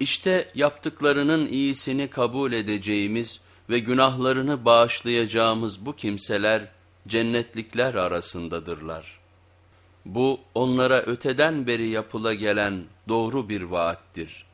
İşte yaptıklarının iyisini kabul edeceğimiz ve günahlarını bağışlayacağımız bu kimseler cennetlikler arasındadırlar. Bu onlara öteden beri yapıla gelen doğru bir vaattir.''